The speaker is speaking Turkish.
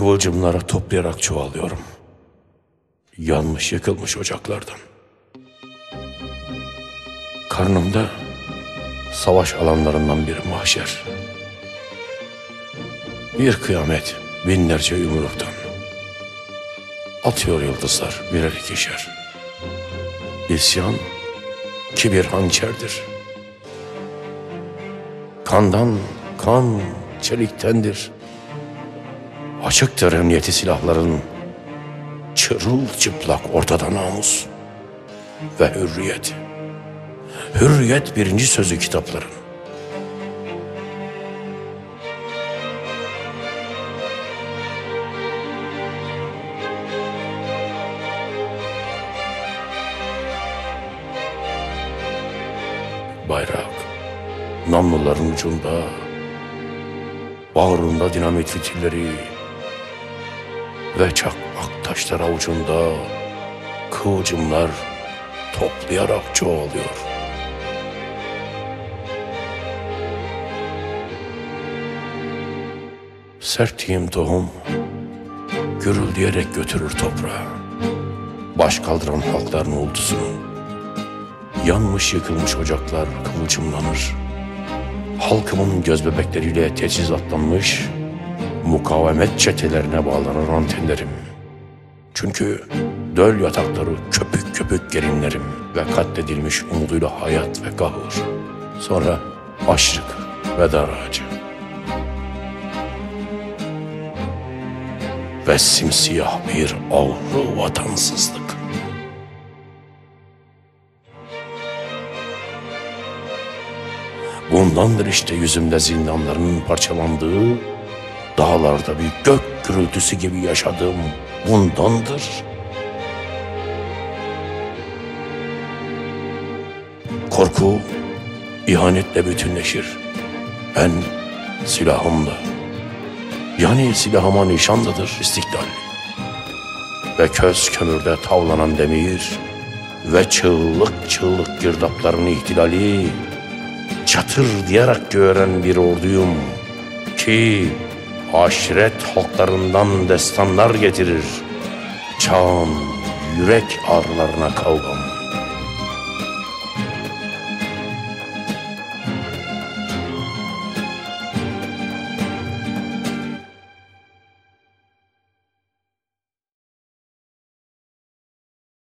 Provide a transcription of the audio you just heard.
Kıvılcımlara toplayarak çoğalıyorum. Yanmış yıkılmış ocaklardan. Karnımda savaş alanlarından bir mahşer. Bir kıyamet binlerce yumruktan. Atıyor yıldızlar birer ikişer. İsyan kibir hançerdir. Kandan kan çeliktendir. Açıktır emniyeti silahların. Çırılçıplak ortada namus ve hürriyet. Hürriyet birinci sözü kitapların. Bayrak, namluların ucunda, bağrında dinamit fitilleri ve çakmak taşlar avucunda kıvılcımlar toplayarak çoğalıyor. Serttiğim tohum gürüldeyerek götürür toprağa. Baş kaldıran halkların uğultusunu. Yanmış yıkılmış ocaklar kıvılcımlanır. Halkımın göz bebekleriyle teçhizatlanmış mukavemet çetelerine bağlanır antenlerim. Çünkü döl yatakları köpük köpük gerinlerim ve katledilmiş umuduyla hayat ve kahır. Sonra açlık ve dar ağacı. Ve simsiyah bir avru vatansızlık. Bundandır işte yüzümde zindanlarının parçalandığı, dağlarda bir gök gürültüsü gibi yaşadığım bundandır. Korku ihanetle bütünleşir. Ben silahımla. Yani silahıma nişandadır istiklal. Ve köz kömürde tavlanan demir ve çığlık çığlık girdapların ihtilali çatır diyerek gören bir orduyum ki aşiret halklarından destanlar getirir. Çağın yürek ağrılarına kavgam.